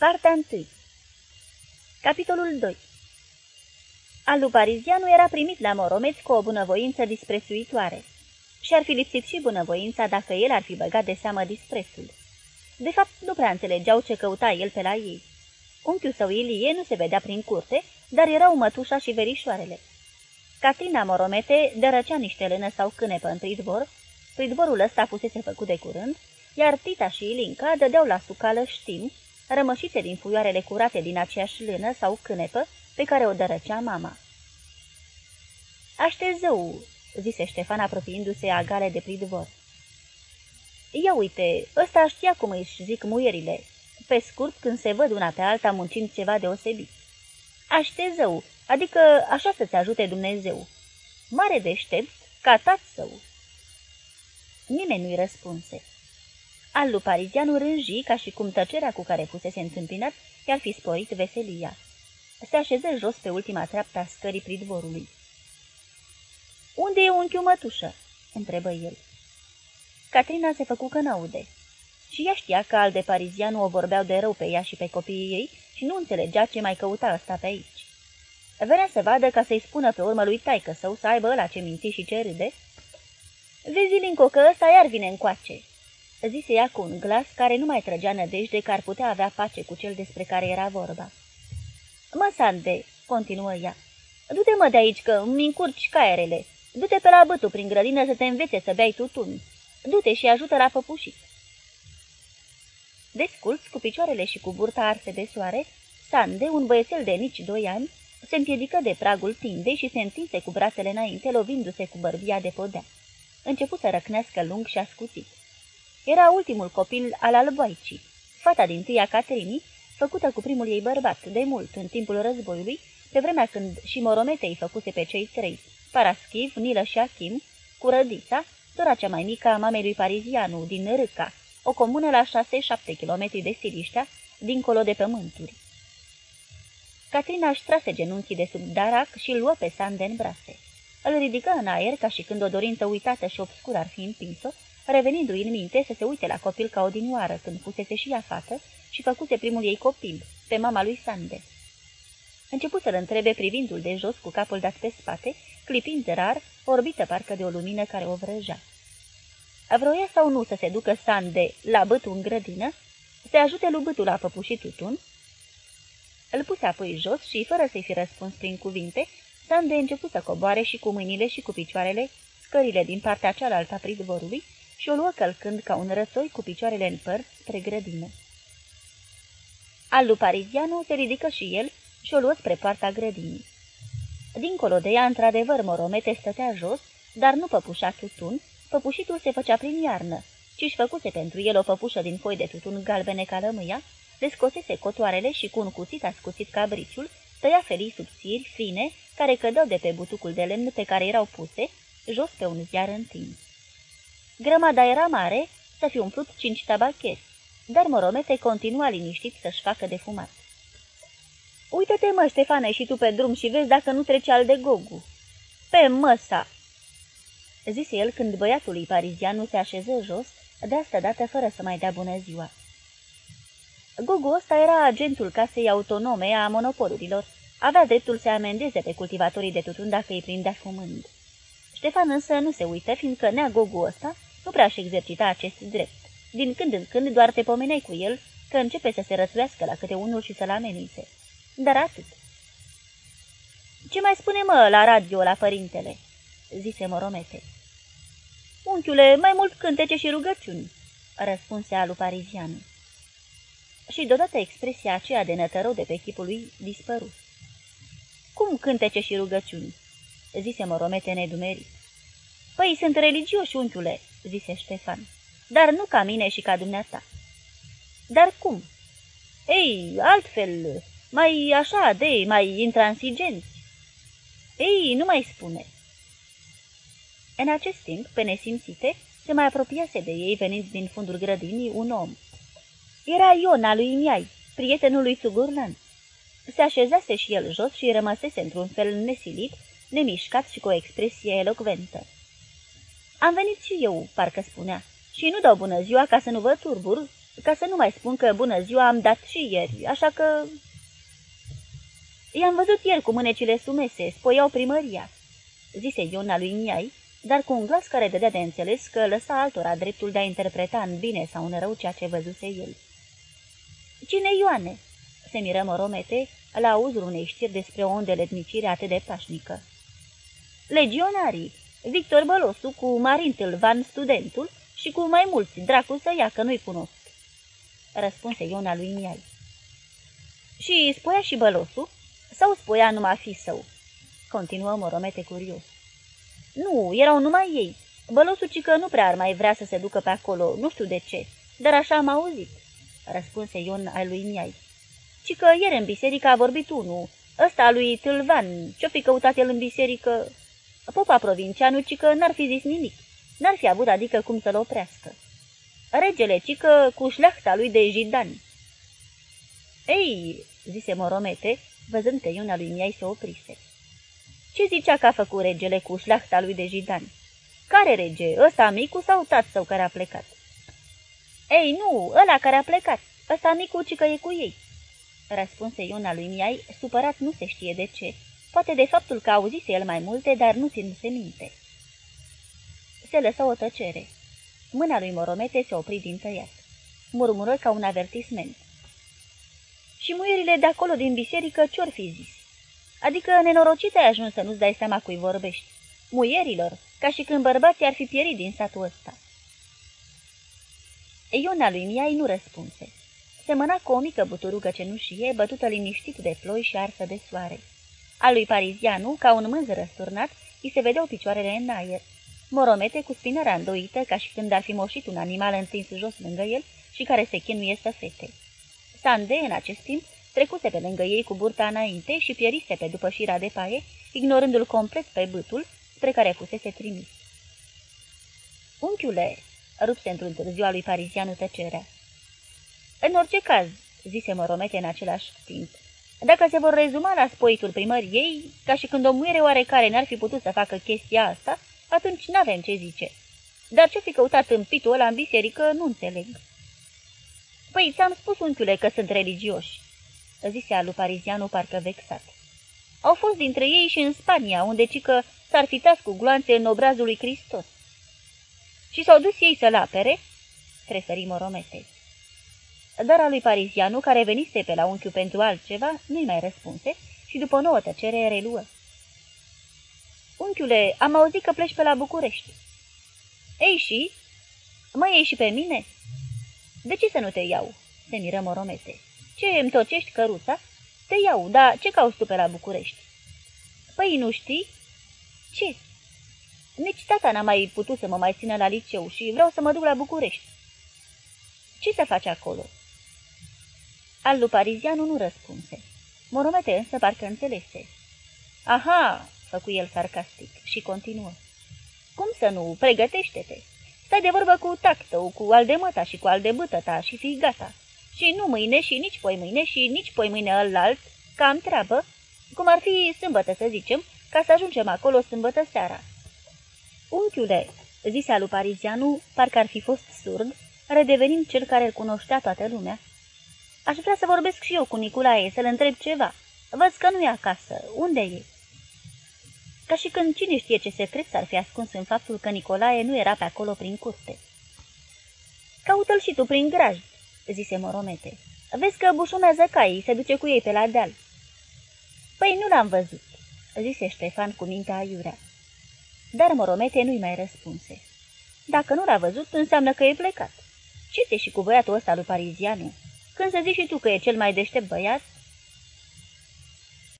Partea 1 Capitolul 2 Alu Parizianu era primit la Moromeț cu o bunăvoință disprețuitoare. Și-ar fi lipsit și bunăvoința dacă el ar fi băgat de seamă disprețul. De fapt, nu prea înțelegeau ce căuta el pe la ei. Unchiul său Ilie nu se vedea prin curte, dar erau mătușa și verișoarele. Catrina Moromete dărăcea niște lână sau cânepă în pridvor, pridvorul ăsta fusese făcut de curând, iar Tita și Ilinca dădeau la sucală știm, rămășițe din fuioarele curate din aceeași lână sau cânepă pe care o dărăcea mama. Aștezău, zise Ștefan apropiindu-se agale de pridvor. Ia uite, ăsta știa cum își zic muierile, pe scurt când se văd una pe alta muncind ceva deosebit. Aștezău, adică așa să-ți ajute Dumnezeu. Mare deștept, ca tat său. Nimeni nu-i răspunse. Alu parizianul rânji ca și cum tăcerea cu care fusese întâmpinat i-ar fi sporit veselia. Se așeză jos pe ultima treaptă a scării pridvorului. Unde e unchiul mătușă?" întrebă el. Catrina se făcu că n-aude. Și ea știa că al de parizianu o vorbeau de rău pe ea și pe copiii ei și nu înțelegea ce mai căuta ăsta pe aici. Venea să vadă ca să-i spună pe urmă lui taică său să aibă ăla ce minți și ce râde. Vezi, Linco, că ăsta iar vine încoace, zise ea cu un glas care nu mai trăgea nădejde că ar putea avea pace cu cel despre care era vorba. Mă, Sande, continuă ea, du-te mă de aici că îmi încurci caierele, du-te pe la bătu prin grădină să te învețe să beai tutun, du-te și ajută la păpușit. Desculț, cu picioarele și cu burta arse de soare, Sande, un băiețel de nici doi ani, se împiedică de pragul tindei și se întinse cu brațele înainte, lovindu-se cu bărbia de podea. Început să răcnească lung și ascuțit. Era ultimul copil al alboicii, fata din tâia Caterinii, făcută cu primul ei bărbat, de mult, în timpul războiului, pe vremea când și Moromete îi făcuse pe cei trei, Paraschiv, Nilă și Achim, cu Rădița, sora cea mai mică a mamei lui Parizianu, din Râca, o comună la 6-7 km de Siliștea, dincolo de pământuri. Catrina își trase genunchii de sub darac și îl luă pe Sande în brațe. Îl ridică în aer ca și când o dorință uitată și obscură ar fi împins-o, revenindu-i în minte să se uite la copil ca odinioară când fusese și ea fată și făcuse primul ei copil, pe mama lui Sande. Început să-l întrebe privindul de jos cu capul dat pe spate, clipind rar, orbită parcă de o lumină care o vrăjea. Vroia sau nu să se ducă Sande la bătul în grădină, să ajute lui bătul la păpușit tutun? Îl puse apoi jos și, fără să-i fi răspuns prin cuvinte, Sande început să coboare și cu mâinile și cu picioarele scările din partea cealaltă a pridvorului și o luă călcând ca un răsoi cu picioarele în păr spre grădină. Alu Parizianu se ridică și el și o luă spre poarta grădinii. Dincolo de ea, într-adevăr, moromete stătea jos, dar nu păpușa tutun, păpușitul se făcea prin iarnă, ci își făcuse pentru el o păpușă din foi de tutun galbene ca lămâia, descosese cotoarele și cu un cuțit ascuțit cabriciul, tăia felii subțiri, fine, care cădeau de pe butucul de lemn pe care erau puse, jos pe un ziar întins. Grămada era mare, să fi umplut cinci tabacheri, dar Moromete continua liniștit să-și facă de fumat. Uită-te, mă, Ștefane, și tu pe drum și vezi dacă nu trece al de Gogu." Pe măsa!" zise el când băiatul lui parizian se așeză jos, de asta dată fără să mai dea bună ziua. Gogu ăsta era agentul casei autonome a monopolurilor. Avea dreptul să amendeze pe cultivatorii de tutun dacă îi prindea fumând. Ștefan însă nu se uită, fiindcă nea Gogu ăsta nu prea și exercita acest drept. Din când în când doar te pomeneai cu el că începe să se rățuiască la câte unul și să-l amenințe. Dar atât. Ce mai spune, mă, la radio, la părintele?" zise Moromete. Unchiule, mai mult cântece și rugăciuni," răspunse alu parizian. Și deodată expresia aceea de nătărău de pe chipul lui dispăru. Cum cântece și rugăciuni?" zise Moromete nedumerit. Păi sunt religioși, unchiule," zise Ștefan, dar nu ca mine și ca dumneata." Dar cum?" Ei, altfel, mai așa de, mai intransigenți." Ei, nu mai spune." În acest timp, pe nesimțite, se mai apropiase de ei venind din fundul grădinii un om. Era Iona lui Miai, prietenul lui Sugurnan. Se așezase și el jos și rămăsese într-un fel nesilit, nemișcat și cu o expresie elocventă. Am venit și eu, parcă spunea, și nu dau bună ziua ca să nu vă turbur, Ca să nu mai spun că bună ziua am dat și ieri, așa că... I-am văzut ieri cu mânecile sumese, spoiau primăria, zise Iona lui Niai, dar cu un glas care dădea de înțeles că lăsa altora dreptul de a interpreta în bine sau în rău ceea ce văzuse el. Cine Ioane?" se miră Moromete la auzul unei știri despre o îndeletnicire atât de pașnică. Legionarii, Victor Bălosu cu Marin Tâlvan, studentul, și cu mai mulți, dracu să ia, că nu-i cunosc. Răspunse Iona lui Miai. Și spoia și Bălosu? Sau spoia numai fi său? Continuă Moromete curios. Nu, erau numai ei. Bălosu că nu prea ar mai vrea să se ducă pe acolo, nu știu de ce, dar așa am auzit, răspunse Ion al lui Miai. Ci că ieri în biserică a vorbit unul, ăsta lui Tâlvan, ce-o fi căutat el în biserică? Popa provincianu, ci că n-ar fi zis nimic, n-ar fi avut adică cum să-l oprească. Regele, ci că cu șleachta lui de jidani. Ei, zise Moromete, văzând că Iona lui Miai se oprise. Ce zicea că a făcut regele cu șleachta lui de jidani? Care rege? Ăsta micu sau tat său care a plecat? Ei, nu, ăla care a plecat. Ăsta micu, ci că e cu ei. Răspunse Iona lui Miai, supărat nu se știe de ce. Poate de faptul că auzise el mai multe, dar nu ținuse minte. Se lăsă o tăcere. Mâna lui Moromete se opri din tăiat. Murmură ca un avertisment. Și muierile de acolo din biserică ce-or fi zis? Adică nenorocit ai ajuns să nu-ți dai seama cui vorbești. Muierilor, ca și când bărbații ar fi pierit din satul ăsta. Iona lui Miai nu răspunse. Semăna cu o mică buturugă cenușie, bătută liniștit de ploi și arsă de soare. A lui Parizianu, ca un mânz răsturnat, îi se vedeau picioarele în aer. Moromete cu spinarea îndoită, ca și când ar fi moșit un animal întins jos lângă el și care se chinuie să fete. Sande, în acest timp, trecuse pe lângă ei cu burta înainte și pierise pe după șira de paie, ignorându-l complet pe bâtul spre care fusese trimis. Unchiule, rupse într-un târziu a lui Parizianu tăcerea. În orice caz, zise Moromete în același timp, dacă se vor rezuma la spoitul primăriei, ca și când o muiere oarecare n-ar fi putut să facă chestia asta, atunci n-avem ce zice. Dar ce fi căutat în pitul ăla în biserică, nu înțeleg. Păi, ți-am spus, unchiule, că sunt religioși, zise alu Parizianu parcă vexat. Au fost dintre ei și în Spania, unde cică s-ar fi tas cu gloanțe în obrazul lui Hristos. Și s-au dus ei să-l apere? Tresări Moromete. Dar a lui Parizianu, care venise pe la unchiul pentru altceva, nu-i mai răspunse și după nouă tăcere reluă. Unchiule, am auzit că pleci pe la București. Ei și? Mă iei și pe mine? De ce să nu te iau? Se miră Moromete. Ce îmi tocești căruța? Te iau, dar ce cauți tu pe la București? Păi nu știi? Ce? Nici tata n-a mai putut să mă mai țină la liceu și vreau să mă duc la București. Ce să faci acolo? Al lui Parizianu nu răspunse. Moromete însă parcă înțelese. Aha, făcu el sarcastic și continuă. Cum să nu? Pregătește-te! Stai de vorbă cu tactău, cu al de măta și cu al de bătă ta și fii gata. Și nu mâine și nici poi mâine și nici poi mâine alt, ca am treabă, cum ar fi sâmbătă să zicem, ca să ajungem acolo sâmbătă seara. Unchiule, zise alu Parizianu, parcă ar fi fost surd, redevenind cel care îl cunoștea toată lumea. Aș vrea să vorbesc și eu cu Nicolae, să-l întreb ceva. Văd că nu e acasă. Unde e? Ca și când cine știe ce secret s-ar fi ascuns în faptul că Nicolae nu era pe acolo prin curte. Caută-l și tu prin graj, zise Moromete. Vezi că bușumează caii, se duce cu ei pe la deal. Păi nu l-am văzut, zise Ștefan cu mintea aiurea. Dar Moromete nu-i mai răspunse. Dacă nu l-a văzut, înseamnă că e plecat. Ce te și cu băiatul ăsta lui Parizianu? Când să zici și tu că e cel mai deștept băiat,